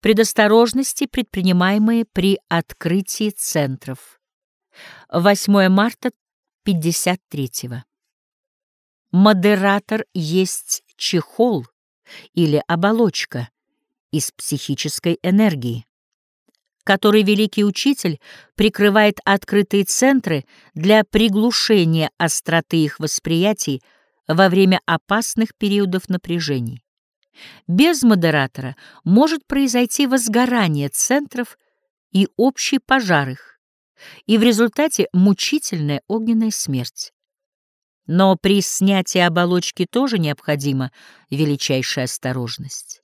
Предосторожности, предпринимаемые при открытии центров. 8 марта 53 -го. Модератор есть чехол или оболочка из психической энергии, который великий учитель прикрывает открытые центры для приглушения остроты их восприятий во время опасных периодов напряжений. Без модератора может произойти возгорание центров и общий пожар их, и в результате мучительная огненная смерть. Но при снятии оболочки тоже необходима величайшая осторожность.